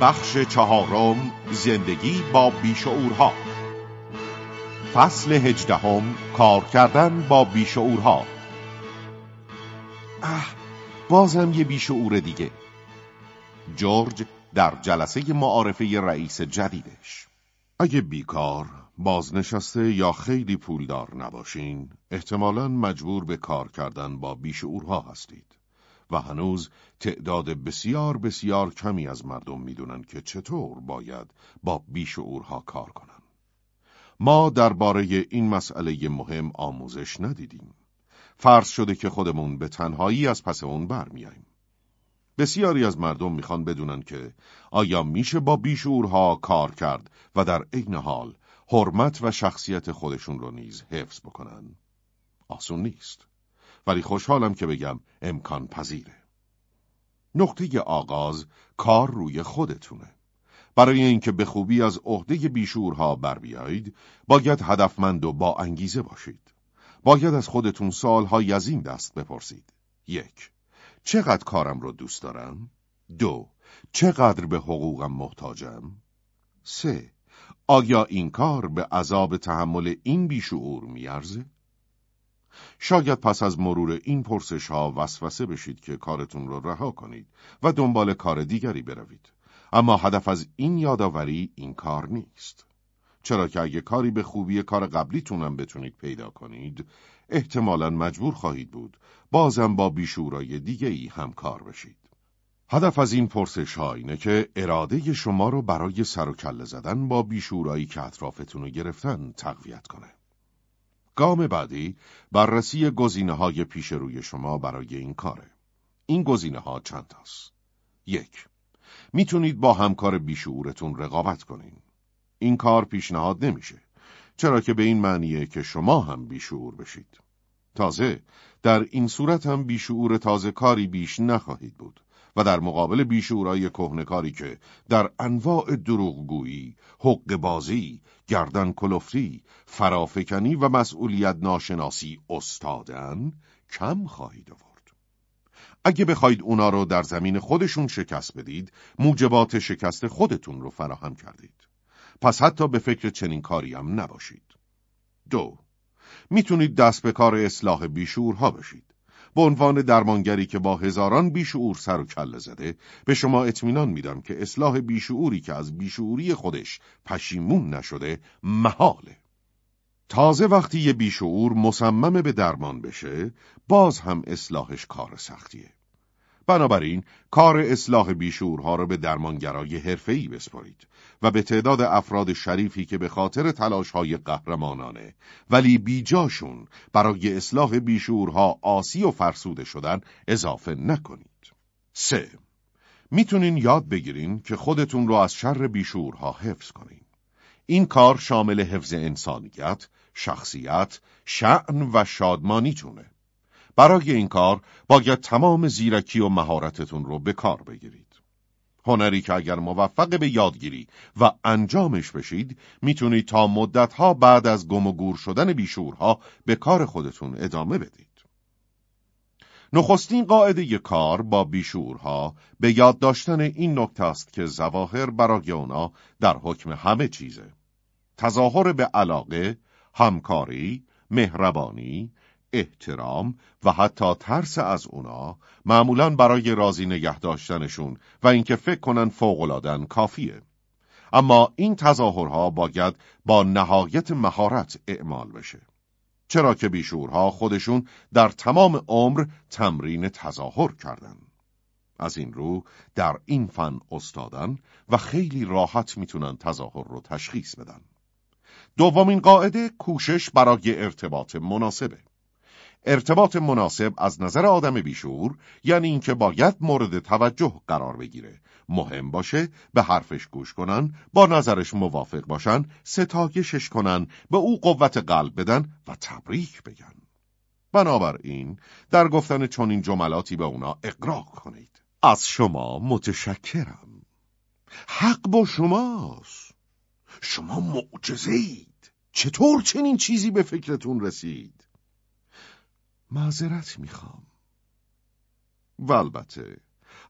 بخش چهارم زندگی با بیشعورها. فصل هجدهم کار کردن با بیشعورها. اه بازم یه بیشعور دیگه. جورج در جلسه معارفه رئیس جدیدش. اگه بیکار بازنشسته یا خیلی پولدار نباشین احتمالا مجبور به کار کردن با بیشعورها هستید و هنوز تعداد بسیار بسیار کمی از مردم می‌دونن که چطور باید با بیشعورها کار کنن. ما درباره این مسئله مهم آموزش ندیدیم. فرض شده که خودمون به تنهایی از پس اون برمیاییم. بسیاری از مردم می‌خوان بدونن که آیا میشه با بیشعورها کار کرد و در عین حال حرمت و شخصیت خودشون رو نیز حفظ بکنن؟ آسون نیست. ولی خوشحالم که بگم امکان پذیره. نقطه آغاز کار روی خودتونه. برای اینکه به خوبی از عهده بیشورها بر بیایید، باید هدفمند و با انگیزه باشید. باید از خودتون سالهای از این دست بپرسید. یک، چقدر کارم رو دوست دارم؟ دو، چقدر به حقوقم محتاجم؟ سه، آیا این کار به عذاب تحمل این بیشعور میارزه؟ شاید پس از مرور این پرسش ها وسوسه بشید که کارتون رو رها کنید و دنبال کار دیگری بروید. اما هدف از این یادآوری این کار نیست. چرا که اگه کاری به خوبی کار قبلیتونم بتونید پیدا کنید، احتمالا مجبور خواهید بود بازم با بیشورای دیگه ای همکار بشید. هدف از این پرسش ها اینه که اراده شما رو برای سر و کله زدن با بیشورایی که اطرافتون رو گرفتن تقویت کنه. گام بعدی بررسی گزینه های پیش روی شما برای این کاره. این گزینه ها چند تاست. یک می‌تونید با همکار بیشعورتون رقابت کنین. این کار پیشنهاد نمیشه. چرا که به این معنیه که شما هم بیشعور بشید. تازه در این صورت هم بیشعور تازه کاری بیش نخواهید بود. و در مقابل بیشورای کهنکاری که در انواع دروغگویی، حق بازی، گردن کلفتی، فرافکنی و مسئولیت ناشناسی استادن کم خواهید آورد. اگه بخواید اونا رو در زمین خودشون شکست بدید، موجبات شکست خودتون رو فراهم کردید. پس حتی به فکر چنین کاری هم نباشید. دو می‌تونید دست به کار اصلاح بیشورها بشید. به عنوان درمانگری که با هزاران بیشعور سر و کله زده به شما اطمینان میدم که اصلاح بیشعوری که از بیشعوری خودش پشیمون نشده محاله تازه وقتی یه بیشعور مصمم به درمان بشه باز هم اصلاحش کار سختیه بنابراین کار اصلاح بیشورها را به درمانگرای حرفه‌ای بسپارید و به تعداد افراد شریفی که به خاطر تلاشهای قهرمانانه ولی بیجاشون برای اصلاح بیشورها آسی و فرسوده شدن اضافه نکنید. 3. می‌تونین یاد بگیرین که خودتون رو از شر بیشورها حفظ کنین. این کار شامل حفظ انسانیت، شخصیت، شعن و شادمانیتونه. برای این کار باید تمام زیرکی و مهارتتون رو به کار بگیرید. هنری که اگر موفق به یادگیری و انجامش بشید می‌تونید تا مدتها بعد از گم و گور شدن بیشورها به کار خودتون ادامه بدید. نخستین قاعده کار با بیشورها به یاد داشتن این نکته است که زواهر برای اونا در حکم همه چیزه. تظاهر به علاقه، همکاری، مهربانی، احترام و حتی ترس از اونا معمولا برای راضی نگه داشتنشون و اینکه فکر کنن فوقلادن کافیه. اما این تظاهرها باید با نهایت مهارت اعمال بشه. چرا که بیشورها خودشون در تمام عمر تمرین تظاهر کردن. از این رو در این فن استادن و خیلی راحت می‌تونن تظاهر رو تشخیص بدن. دومین قاعده کوشش برای ارتباط مناسبه. ارتباط مناسب از نظر آدم بیشور یعنی اینکه باید مورد توجه قرار بگیره. مهم باشه به حرفش گوش کنن با نظرش موافق باشن ستایشش کنن به او قوت قلب بدن و تبریک بگن. بنابراین در گفتن چنین جملاتی به اونا اقراق کنید. از شما متشکرم. حق با شماست. شما معجزه اید چطور چنین چیزی به فکرتون رسید؟ معذرت می‌خوام و البته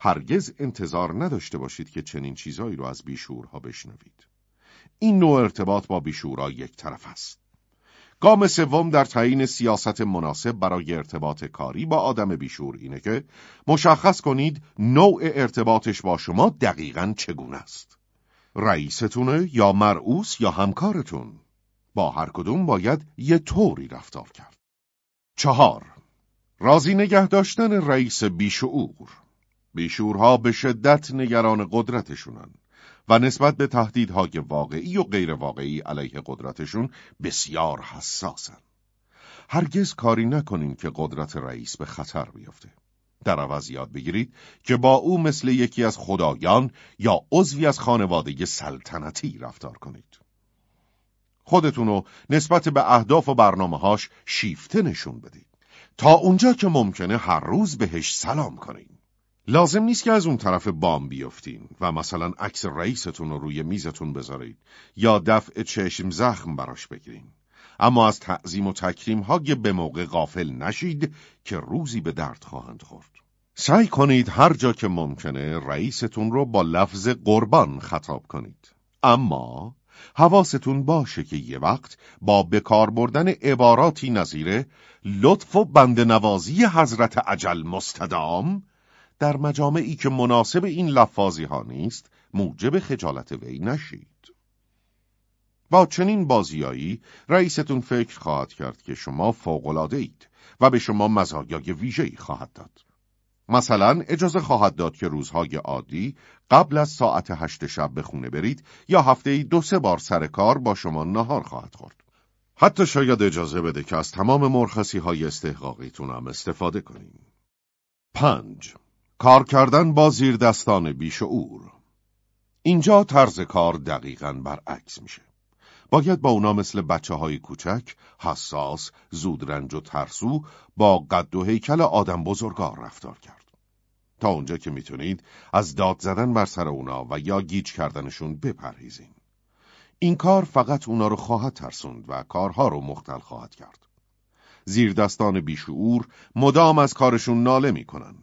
هرگز انتظار نداشته باشید که چنین چیزهایی رو از بیشورها بشنوید این نوع ارتباط با بیشورها یک طرف است گام سوم در تعیین سیاست مناسب برای ارتباط کاری با آدم بیشور اینه که مشخص کنید نوع ارتباطش با شما دقیقا چگونه است. رئیستونه یا مرعوس یا همکارتون. با هر کدوم باید یه طوری رفتار کرد. چهار راضی نگه داشتن رئیس بیشعور بیشورها به شدت نگران قدرتشونن و نسبت به تهدیدهای واقعی و غیر واقعی علیه قدرتشون بسیار حساسن. هرگز کاری نکنین که قدرت رئیس به خطر بیفته. در عوض یاد بگیرید که با او مثل یکی از خدایان یا عضوی از خانواده سلطنتی رفتار کنید. خودتون رو نسبت به اهداف و برنامه شیفته نشون بدید. تا اونجا که ممکنه هر روز بهش سلام کنید. لازم نیست که از اون طرف بام بیفتین و مثلا عکس رئیستون رو روی میزتون بذارید یا دفع چشم زخم براش بگیرین. اما از تعظیم و تکریم های به موقع غافل نشید که روزی به درد خواهند خورد. سعی کنید هر جا که ممکنه رئیستون رو با لفظ قربان خطاب کنید. اما حواستون باشه که یه وقت با بکار بردن عباراتی نظیره لطف و بندنوازی حضرت عجل مستدام در مجامعی که مناسب این لفاظی ها نیست موجب خجالت وی نشید. با چنین بازیایی رئیستون فکر خواهد کرد که شما فوقلاده اید و به شما مزایای ویژه‌ای خواهد داد. مثلا اجازه خواهد داد که روزهای عادی قبل از ساعت هشت شب به خونه برید یا هفته ای دو سه بار سر کار با شما نهار خواهد خورد. حتی شاید اجازه بده که از تمام مرخصی های استحقاقیتون هم استفاده کنیم. پنج کار کردن با زیر دستان بیشعور اینجا طرز کار دقیقا برعکس میشه. باید با اونا مثل بچه های کوچک، حساس، زودرنج و ترسو با قد و هیکل آدم بزرگار رفتار کرد. تا اونجا که می‌تونید از داد زدن بر سر اونا و یا گیج کردنشون بپرهیزین. این کار فقط اونا رو خواهد ترسوند و کارها رو مختل خواهد کرد. زیر دستان بیشعور مدام از کارشون ناله می‌کنن.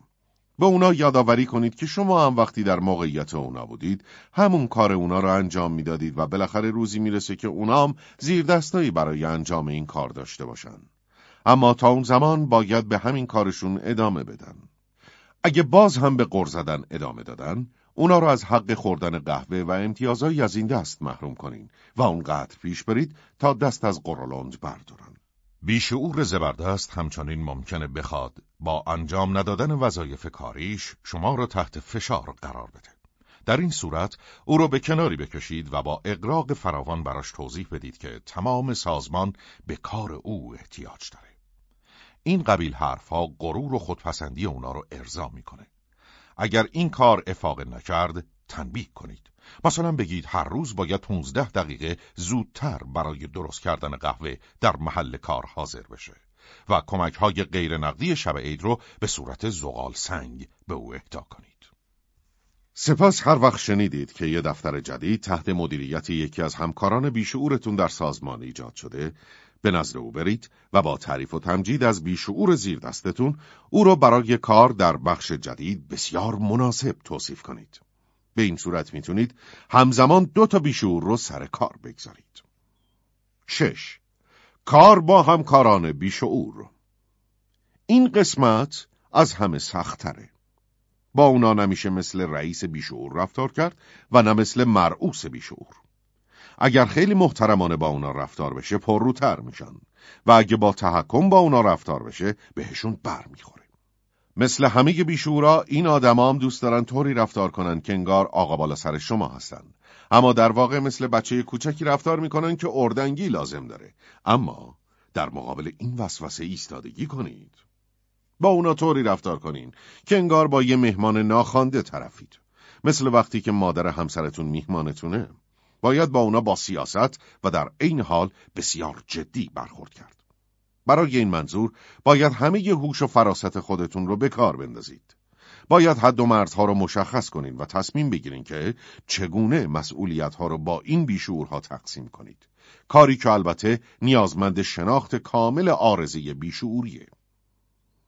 به اونا یادآوری کنید که شما هم وقتی در موقعیت اونا بودید همون کار اونا رو انجام می‌دادید و بالاخره روزی می‌رسه که اونا هم زیر دستایی برای انجام این کار داشته باشن. اما تا اون زمان باید به همین کارشون ادامه بدن. اگه باز هم به قر زدن ادامه دادن، اونا رو از حق خوردن قهوه و امتیازهایی از این دست محروم کنین و اونقدر پیش برید تا دست از قرولند بردارن. بیشعور زبردست همچنین ممکنه بخواد با انجام ندادن وظایف کاریش شما را تحت فشار قرار بده. در این صورت او را به کناری بکشید و با اقراق فراوان براش توضیح بدید که تمام سازمان به کار او احتیاج داره. این قبیل حرفها غرور و خودپسندی اونا رو ارضا می‌کنه. اگر این کار افاق نکرد تنبیه کنید. مثلا بگید هر روز باید 15 دقیقه زودتر برای درست کردن قهوه در محل کار حاضر بشه و کمک های غیر نقدی شب عید رو به صورت زغال سنگ به او اهدا کنید. سپس هر وقت شنیدید که یه دفتر جدید تحت مدیریت یکی از همکاران بیشعورتون در سازمان ایجاد شده، به نظر او برید و با تعریف و تمجید از بیشعور زیر دستتون او را برای کار در بخش جدید بسیار مناسب توصیف کنید. به این صورت می‌تونید همزمان دو تا بیشور رو سر کار بگذارید. شش کار با همکاران بیشعور این قسمت از همه سختره. با اونا نمیشه مثل رئیس بیشعور رفتار کرد و نه مثل مرعوس بیشعور. اگر خیلی محترمانه با اونا رفتار بشه پرروتر میشن و اگه با تحکم با اونا رفتار بشه بهشون بر می‌خوره. مثل همه بیشورا این آدما هم دوست دارن طوری رفتار کنن که انگار آقا بالا سر شما هستن. اما در واقع مثل بچه کوچکی رفتار می‌کنن که اردنگی لازم داره. اما در مقابل این وسوسه ایستادگی کنید. با اونا طوری رفتار کنین که انگار با یه مهمان ناخوانده طرفید. مثل وقتی که مادر همسرتون میهمانتونه. باید با اونا با سیاست و در عین حال بسیار جدی برخورد کرد. برای این منظور باید همه هوش و فراست خودتون رو به کار بندازید. باید حد و مرزها رو مشخص کنین و تصمیم بگیرین که چگونه مسئولیتها رو با این بیشورها تقسیم کنید. کاری که البته نیازمند شناخت کامل آرزه بیشعوریه.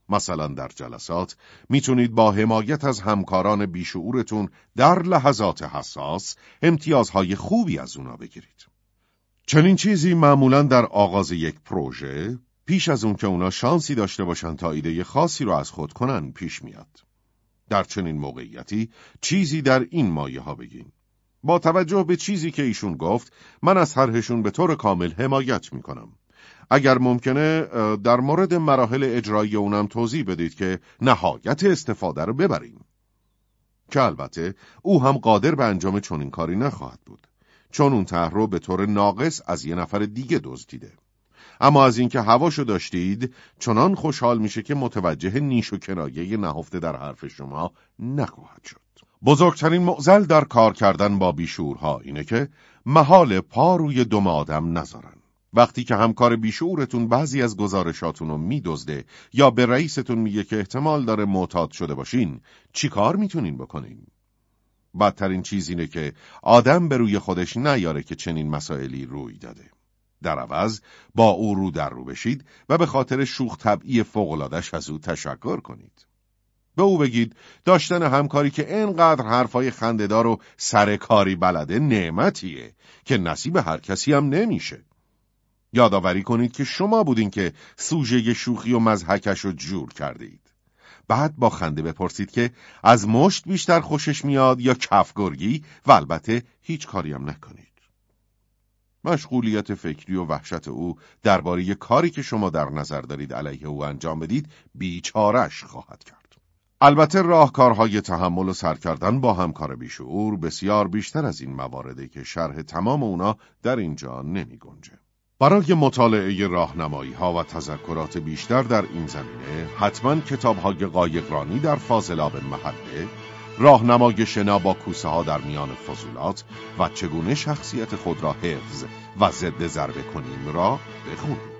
مثلا در جلسات می‌تونید با حمایت از همکاران بیشعورتون در لحظات حساس امتیازهای خوبی از اونا بگیرید. چنین چیزی معمولا در آغاز یک پروژه پیش از اون که اونا شانسی داشته باشن تا ایده خاصی رو از خود کنن پیش میاد. در چنین موقعیتی چیزی در این مایه ها بگین. با توجه به چیزی که ایشون گفت من از طرحشون به طور کامل حمایت می‌کنم. اگر ممکنه در مورد مراحل اجرایی اونم توضیح بدید که نهایت استفاده رو ببریم. که البته او هم قادر به انجام چنین کاری نخواهد بود. چون اون طرح رو به طور ناقص از یه نفر دیگه دزدیده. اما از اینکه هواشو داشتید چنان خوشحال میشه که متوجه نیش و کنایه نهفته در حرف شما نخواهد شد. بزرگترین معزل در کار کردن با بیشورها اینه که محال پا روی دم آدم نذارن. وقتی که همکار بیشورتون بعضی از گزارشاتون رو میدزده یا به رئیستون میگه که احتمال داره معتاد شده باشین چی کار می‌تونین بکنین؟ بدترین چیز اینه که آدم به روی خودش نیاره که چنین مسائلی روی داده. در عوض با او رو در رو بشید و به خاطر شوخ طبعی فوقلادش از او تشکر کنید. به او بگید داشتن همکاری که اینقدر حرفای خندهدار و سرکاری بلده نعمتیه که نصیب هر کسی هم نمیشه. یادآوری کنید که شما بودین که سوژه شوخی و مزحکش رو جور کردید. بعد با خنده بپرسید که از مشت بیشتر خوشش میاد یا کفگرگی و البته هیچ کاری هم نکنید. مشغولیت فکری و وحشت او درباره کاری که شما در نظر دارید علیه او انجام بدید بیچارش خواهد کرد. البته راهکارهای تحمل و سر کردن با همکار بیشعور بسیار بیشتر از این موارده که شرح تمام اونا در اینجا نمی گنجه. برای مطالعه راهنمایی ها و تذکرات بیشتر در این زمینه حتما کتاب های قایقرانی در فاضلاب محله راهنمای شنا با کوسه ها در میان فضولات و چگونه شخصیت خود را حفظ و ضد ضربه کنیم را بخونید.